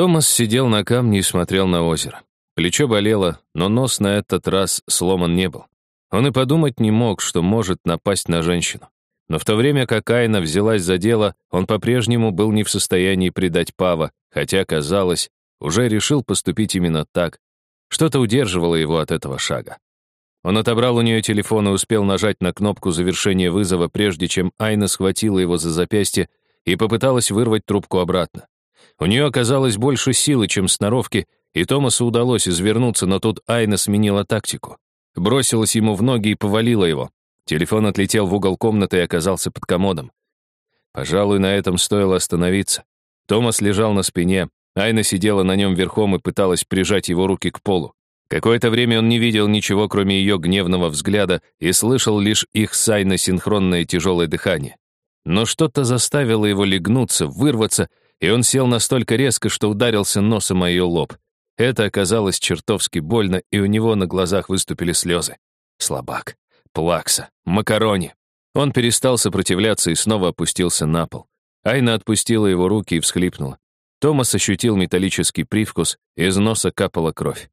Томас сидел на камне и смотрел на озеро. Плечо болело, но нос на этот раз сломан не был. Он и подумать не мог, что может напасть на женщину. Но в то время как Айна взялась за дело, он по-прежнему был не в состоянии предать Пава, хотя, казалось, уже решил поступить именно так. Что-то удерживало его от этого шага. Он отобрал у нее телефон и успел нажать на кнопку завершения вызова, прежде чем Айна схватила его за запястье и попыталась вырвать трубку обратно. У нее оказалось больше силы, чем сноровки, и Томасу удалось извернуться, но тут Айна сменила тактику. Бросилась ему в ноги и повалила его. Телефон отлетел в угол комнаты и оказался под комодом. Пожалуй, на этом стоило остановиться. Томас лежал на спине, Айна сидела на нем верхом и пыталась прижать его руки к полу. Какое-то время он не видел ничего, кроме ее гневного взгляда, и слышал лишь их с Айной синхронное тяжелое дыхание. Но что-то заставило его легнуться, вырваться, и он сел настолько резко, что ударился носом о ее лоб. Это оказалось чертовски больно, и у него на глазах выступили слезы. Слабак, плакса, макарони. Он перестал сопротивляться и снова опустился на пол. Айна отпустила его руки и всхлипнула. Томас ощутил металлический привкус, из носа капала кровь.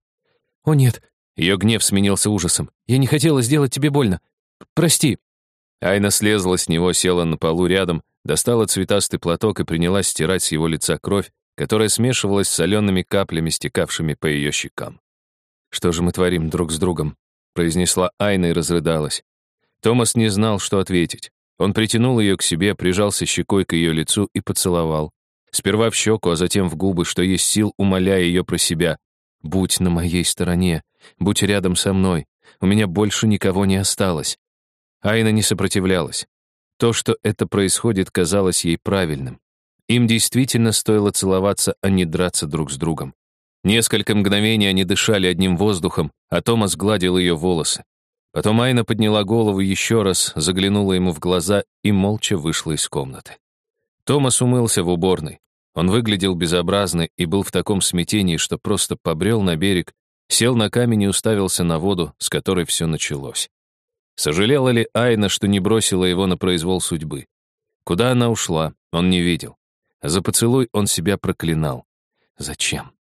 «О нет!» Ее гнев сменился ужасом. «Я не хотела сделать тебе больно. Прости!» Айна слезла с него, села на полу рядом, достала цветастый платок и принялась стирать с его лица кровь, которая смешивалась с солеными каплями, стекавшими по ее щекам. «Что же мы творим друг с другом?» произнесла Айна и разрыдалась. Томас не знал, что ответить. Он притянул ее к себе, прижался щекой к ее лицу и поцеловал. Сперва в щеку, а затем в губы, что есть сил, умоляя ее про себя. «Будь на моей стороне, будь рядом со мной, у меня больше никого не осталось». Айна не сопротивлялась. То, что это происходит, казалось ей правильным. Им действительно стоило целоваться, а не драться друг с другом. Несколько мгновений они дышали одним воздухом, а Томас гладил ее волосы. Потом Айна подняла голову еще раз, заглянула ему в глаза и молча вышла из комнаты. Томас умылся в уборной. Он выглядел безобразно и был в таком смятении, что просто побрел на берег, сел на камень и уставился на воду, с которой все началось. Сожалела ли Айна, что не бросила его на произвол судьбы? Куда она ушла, он не видел. За поцелуй он себя проклинал. Зачем?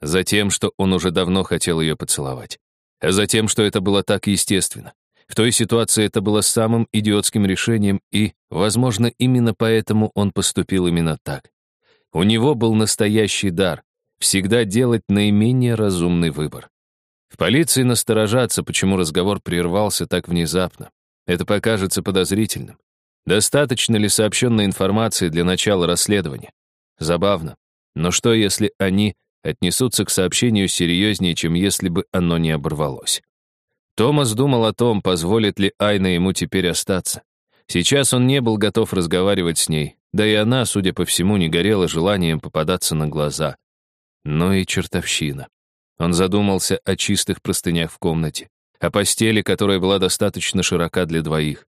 Затем, что он уже давно хотел ее поцеловать. А затем, что это было так естественно. В той ситуации это было самым идиотским решением, и, возможно, именно поэтому он поступил именно так. У него был настоящий дар — всегда делать наименее разумный выбор. В полиции насторожатся, почему разговор прервался так внезапно. Это покажется подозрительным. Достаточно ли сообщенной информации для начала расследования? Забавно. Но что, если они отнесутся к сообщению серьезнее, чем если бы оно не оборвалось? Томас думал о том, позволит ли Айна ему теперь остаться. Сейчас он не был готов разговаривать с ней, да и она, судя по всему, не горела желанием попадаться на глаза. Но и чертовщина. Он задумался о чистых простынях в комнате, о постели, которая была достаточно широка для двоих.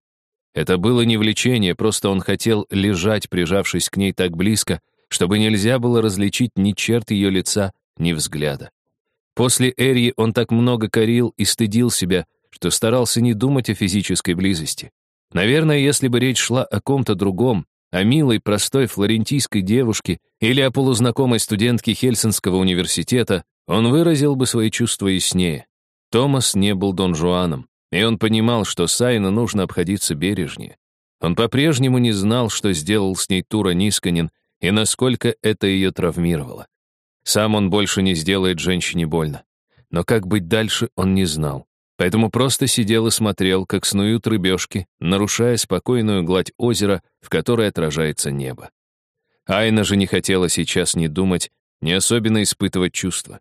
Это было не влечение, просто он хотел лежать, прижавшись к ней так близко, чтобы нельзя было различить ни черт ее лица, ни взгляда. После Эрии он так много корил и стыдил себя, что старался не думать о физической близости. Наверное, если бы речь шла о ком-то другом, о милой, простой флорентийской девушке или о полузнакомой студентке Хельсинского университета, он выразил бы свои чувства яснее. Томас не был Дон Жуаном, и он понимал, что Сайна нужно обходиться бережнее. Он по-прежнему не знал, что сделал с ней Тура Нисканин и насколько это ее травмировало. Сам он больше не сделает женщине больно. Но как быть дальше, он не знал. Поэтому просто сидел и смотрел, как снуют рыбешки, нарушая спокойную гладь озера, в которой отражается небо. Айна же не хотела сейчас ни думать, ни особенно испытывать чувства.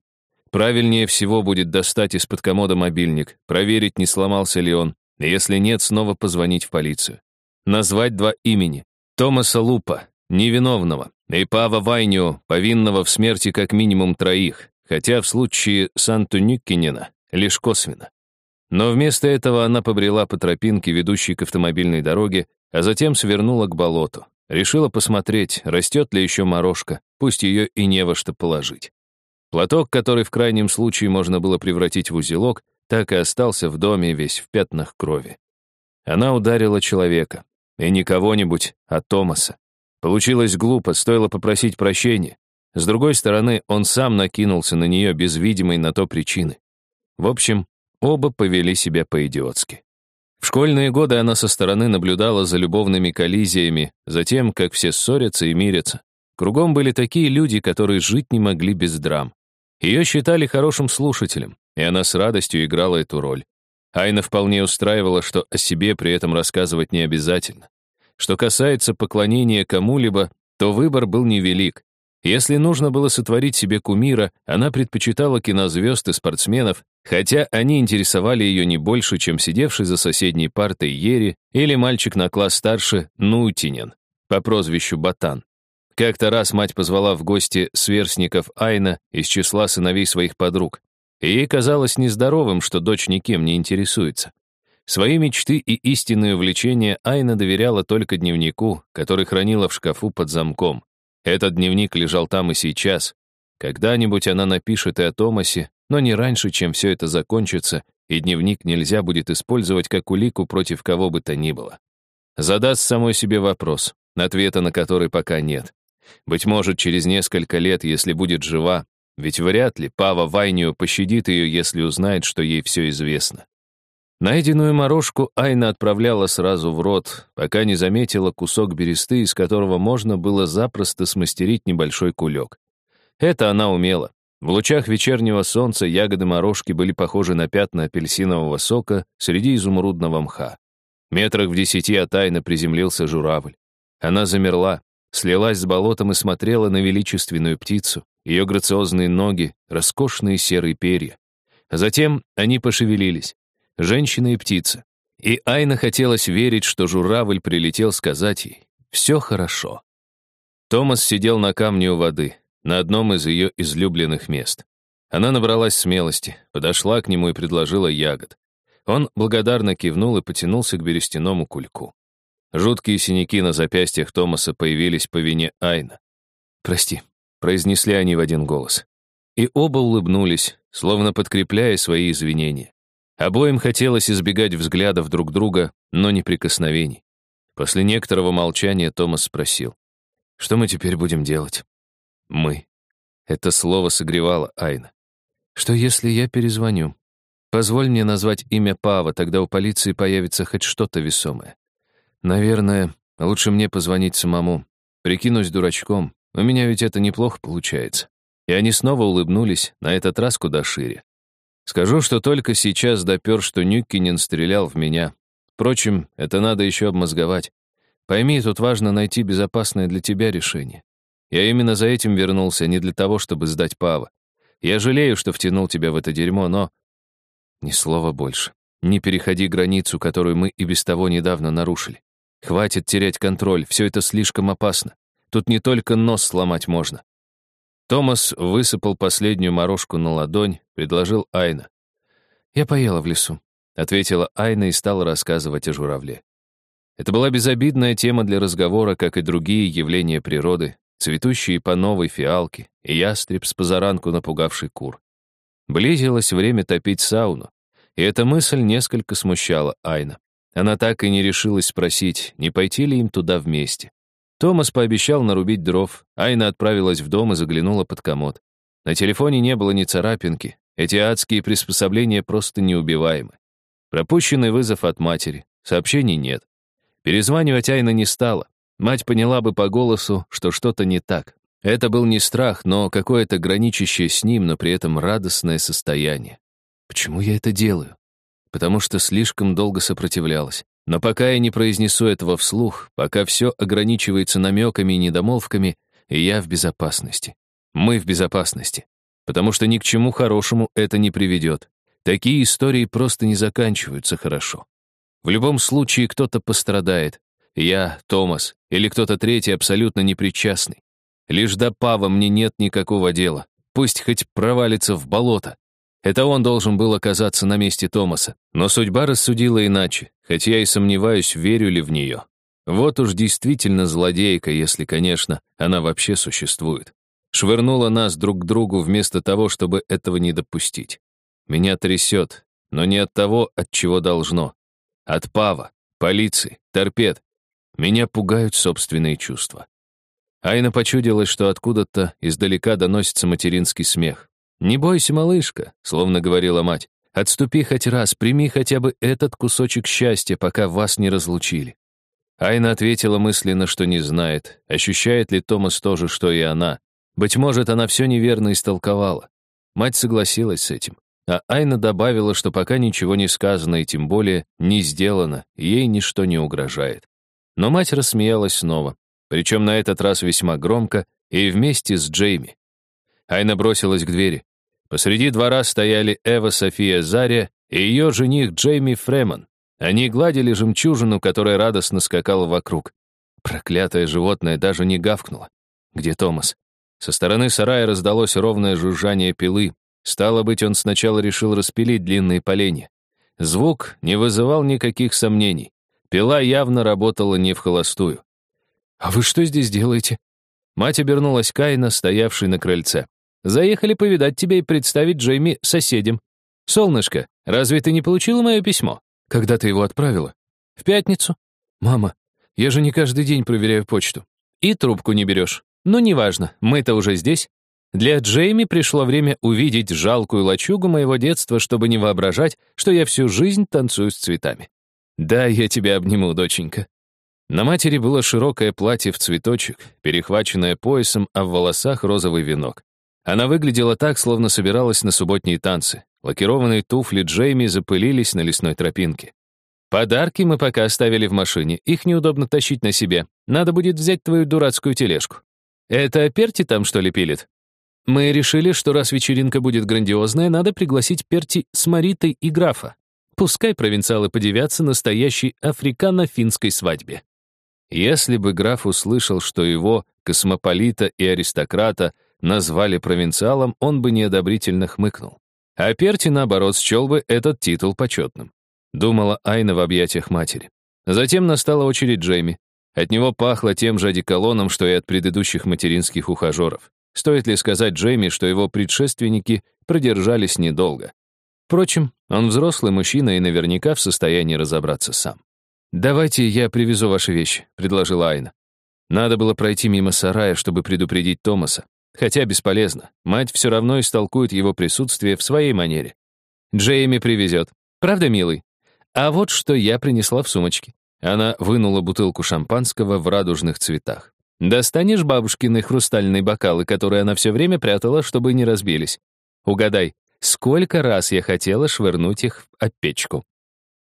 Правильнее всего будет достать из-под комода мобильник, проверить, не сломался ли он, если нет, снова позвонить в полицию. Назвать два имени. Томаса Лупа, невиновного, и Пава Вайнио, повинного в смерти как минимум троих, хотя в случае Санту Нюккинена лишь косвенно. Но вместо этого она побрела по тропинке, ведущей к автомобильной дороге, а затем свернула к болоту. Решила посмотреть, растет ли еще морожка, пусть ее и не во что положить. Платок, который в крайнем случае можно было превратить в узелок, так и остался в доме весь в пятнах крови. Она ударила человека. И не кого-нибудь, а Томаса. Получилось глупо, стоило попросить прощения. С другой стороны, он сам накинулся на нее без видимой на то причины. В общем, оба повели себя по-идиотски. В школьные годы она со стороны наблюдала за любовными коллизиями, за тем, как все ссорятся и мирятся. Кругом были такие люди, которые жить не могли без драм. Ее считали хорошим слушателем, и она с радостью играла эту роль. Айна вполне устраивала, что о себе при этом рассказывать не обязательно. Что касается поклонения кому-либо, то выбор был невелик. Если нужно было сотворить себе кумира, она предпочитала кинозвезд и спортсменов, хотя они интересовали ее не больше, чем сидевший за соседней партой Ери или мальчик на класс старше Нутинен по прозвищу Батан. Как-то раз мать позвала в гости сверстников Айна из числа сыновей своих подруг. И ей казалось нездоровым, что дочь никем не интересуется. Свои мечты и истинные увлечения Айна доверяла только дневнику, который хранила в шкафу под замком. Этот дневник лежал там и сейчас. Когда-нибудь она напишет и о Томасе, но не раньше, чем все это закончится, и дневник нельзя будет использовать как улику против кого бы то ни было. Задаст самой себе вопрос, ответа на который пока нет. Быть может, через несколько лет, если будет жива, ведь вряд ли Пава Вайнио пощадит ее, если узнает, что ей все известно. Найденную морожку Айна отправляла сразу в рот, пока не заметила кусок бересты, из которого можно было запросто смастерить небольшой кулек. Это она умела. В лучах вечернего солнца ягоды морожки были похожи на пятна апельсинового сока среди изумрудного мха. Метрах в десяти от Айны приземлился журавль. Она замерла, слилась с болотом и смотрела на величественную птицу, ее грациозные ноги, роскошные серые перья. Затем они пошевелились женщина и птица. И Айна хотелось верить, что журавль прилетел сказать ей «все хорошо». Томас сидел на камне у воды, на одном из ее излюбленных мест. Она набралась смелости, подошла к нему и предложила ягод. Он благодарно кивнул и потянулся к берестяному кульку. Жуткие синяки на запястьях Томаса появились по вине Айна. «Прости», — произнесли они в один голос. И оба улыбнулись, словно подкрепляя свои извинения. Обоим хотелось избегать взглядов друг друга, но не прикосновений. После некоторого молчания Томас спросил, «Что мы теперь будем делать?» «Мы». Это слово согревало Айна. «Что если я перезвоню? Позволь мне назвать имя Пава, тогда у полиции появится хоть что-то весомое. Наверное, лучше мне позвонить самому. Прикинусь дурачком. У меня ведь это неплохо получается». И они снова улыбнулись, на этот раз куда шире. Скажу, что только сейчас допер, что Нюккинен стрелял в меня. Впрочем, это надо еще обмозговать. Пойми, тут важно найти безопасное для тебя решение. Я именно за этим вернулся, не для того, чтобы сдать Пава. Я жалею, что втянул тебя в это дерьмо, но... Ни слова больше. Не переходи границу, которую мы и без того недавно нарушили. Хватит терять контроль, все это слишком опасно. Тут не только нос сломать можно. Томас высыпал последнюю морожку на ладонь, предложил Айна. «Я поела в лесу», — ответила Айна и стала рассказывать о журавле. Это была безобидная тема для разговора, как и другие явления природы, цветущие по новой фиалке и ястреб с позаранку напугавший кур. Близилось время топить сауну, и эта мысль несколько смущала Айна. Она так и не решилась спросить, не пойти ли им туда вместе. Томас пообещал нарубить дров, Айна отправилась в дом и заглянула под комод. На телефоне не было ни царапинки, эти адские приспособления просто неубиваемы. Пропущенный вызов от матери, сообщений нет. Перезванивать Айна не стала. Мать поняла бы по голосу, что что-то не так. Это был не страх, но какое-то граничащее с ним, но при этом радостное состояние. Почему я это делаю? Потому что слишком долго сопротивлялась. Но пока я не произнесу этого вслух, пока все ограничивается намеками и недомолвками, я в безопасности. Мы в безопасности. Потому что ни к чему хорошему это не приведет. Такие истории просто не заканчиваются хорошо. В любом случае кто-то пострадает. Я, Томас, или кто-то третий абсолютно непричастный. Лишь до Пава мне нет никакого дела. Пусть хоть провалится в болото. Это он должен был оказаться на месте Томаса. Но судьба рассудила иначе, хоть я и сомневаюсь, верю ли в нее. Вот уж действительно злодейка, если, конечно, она вообще существует. Швырнула нас друг к другу вместо того, чтобы этого не допустить. Меня трясет, но не от того, от чего должно. От Пава, полиции, торпед. Меня пугают собственные чувства. Айна почудилась, что откуда-то издалека доносится материнский смех. «Не бойся, малышка», — словно говорила мать. «Отступи хоть раз, прими хотя бы этот кусочек счастья, пока вас не разлучили». Айна ответила мысленно, что не знает, ощущает ли Томас то же, что и она. Быть может, она все неверно истолковала. Мать согласилась с этим. А Айна добавила, что пока ничего не сказано и тем более не сделано, ей ничто не угрожает. Но мать рассмеялась снова, причем на этот раз весьма громко и вместе с Джейми. Айна бросилась к двери. Посреди двора стояли Эва София Заря и ее жених Джейми Фреман. Они гладили жемчужину, которая радостно скакала вокруг. Проклятое животное даже не гавкнуло. Где Томас? Со стороны сарая раздалось ровное жужжание пилы. Стало быть, он сначала решил распилить длинные поленья. Звук не вызывал никаких сомнений. Пила явно работала не в холостую. «А вы что здесь делаете?» Мать обернулась Кайна, стоявший на крыльце. «Заехали повидать тебя и представить Джейми соседям. Солнышко, разве ты не получила мое письмо? Когда ты его отправила? В пятницу? Мама, я же не каждый день проверяю почту. И трубку не берешь. Ну, неважно, мы-то уже здесь. Для Джейми пришло время увидеть жалкую лачугу моего детства, чтобы не воображать, что я всю жизнь танцую с цветами. Да, я тебя обниму, доченька. На матери было широкое платье в цветочек, перехваченное поясом, а в волосах розовый венок. Она выглядела так, словно собиралась на субботние танцы. Лакированные туфли Джейми запылились на лесной тропинке. Подарки мы пока оставили в машине, их неудобно тащить на себе. Надо будет взять твою дурацкую тележку. Это Перти там, что ли, пилит? Мы решили, что раз вечеринка будет грандиозная, надо пригласить Перти с Маритой и графа. Пускай провинциалы подивятся настоящей африкано-финской свадьбе. Если бы граф услышал, что его, космополита и аристократа, назвали провинциалом, он бы неодобрительно хмыкнул. А Перти, наоборот, счел бы этот титул почетным. Думала Айна в объятиях матери. Затем настала очередь Джейми. От него пахло тем же одеколоном, что и от предыдущих материнских ухажеров. Стоит ли сказать Джейми, что его предшественники продержались недолго? Впрочем, он взрослый мужчина и наверняка в состоянии разобраться сам. «Давайте я привезу ваши вещи», — предложила Айна. Надо было пройти мимо сарая, чтобы предупредить Томаса. Хотя бесполезно. Мать все равно истолкует его присутствие в своей манере. Джейми привезет. Правда, милый? А вот что я принесла в сумочке. Она вынула бутылку шампанского в радужных цветах. Достанешь бабушкины хрустальные бокалы, которые она все время прятала, чтобы не разбились. Угадай, сколько раз я хотела швырнуть их в печку.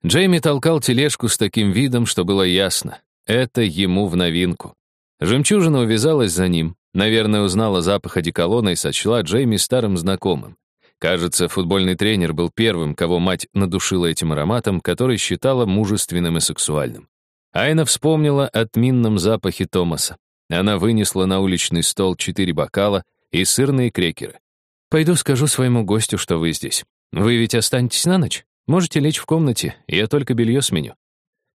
Джейми толкал тележку с таким видом, что было ясно. Это ему в новинку. Жемчужина увязалась за ним. Наверное, узнала запах одеколона и сочла Джейми старым знакомым. Кажется, футбольный тренер был первым, кого мать надушила этим ароматом, который считала мужественным и сексуальным. Айна вспомнила о тминном запахе Томаса. Она вынесла на уличный стол четыре бокала и сырные крекеры. «Пойду скажу своему гостю, что вы здесь. Вы ведь останетесь на ночь?» Можете лечь в комнате, я только белье сменю».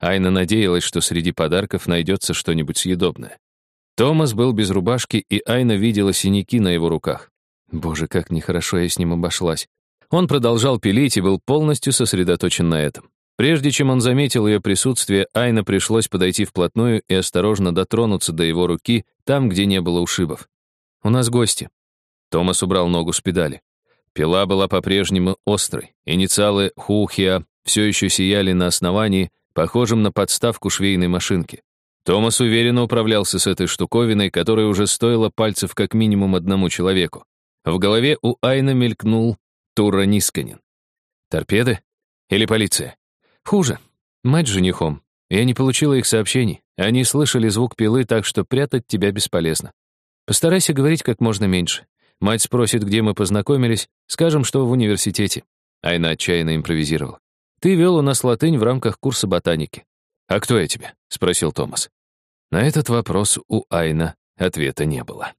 Айна надеялась, что среди подарков найдется что-нибудь съедобное. Томас был без рубашки, и Айна видела синяки на его руках. Боже, как нехорошо я с ним обошлась. Он продолжал пилить и был полностью сосредоточен на этом. Прежде чем он заметил ее присутствие, Айна пришлось подойти вплотную и осторожно дотронуться до его руки там, где не было ушибов. «У нас гости». Томас убрал ногу с педали. Пила была по-прежнему острой. Инициалы Хухия все еще сияли на основании, похожем на подставку швейной машинки. Томас уверенно управлялся с этой штуковиной, которая уже стоила пальцев как минимум одному человеку. В голове у Айна мелькнул Тура Нисканин. Торпеды? Или полиция? Хуже. Мать с женихом. Я не получила их сообщений. Они слышали звук пилы, так что прятать тебя бесполезно. Постарайся говорить как можно меньше. Мать спросит, где мы познакомились, скажем, что в университете. Айна отчаянно импровизировала. Ты вел у нас латынь в рамках курса ботаники. А кто я тебе? спросил Томас. На этот вопрос у Айна ответа не было.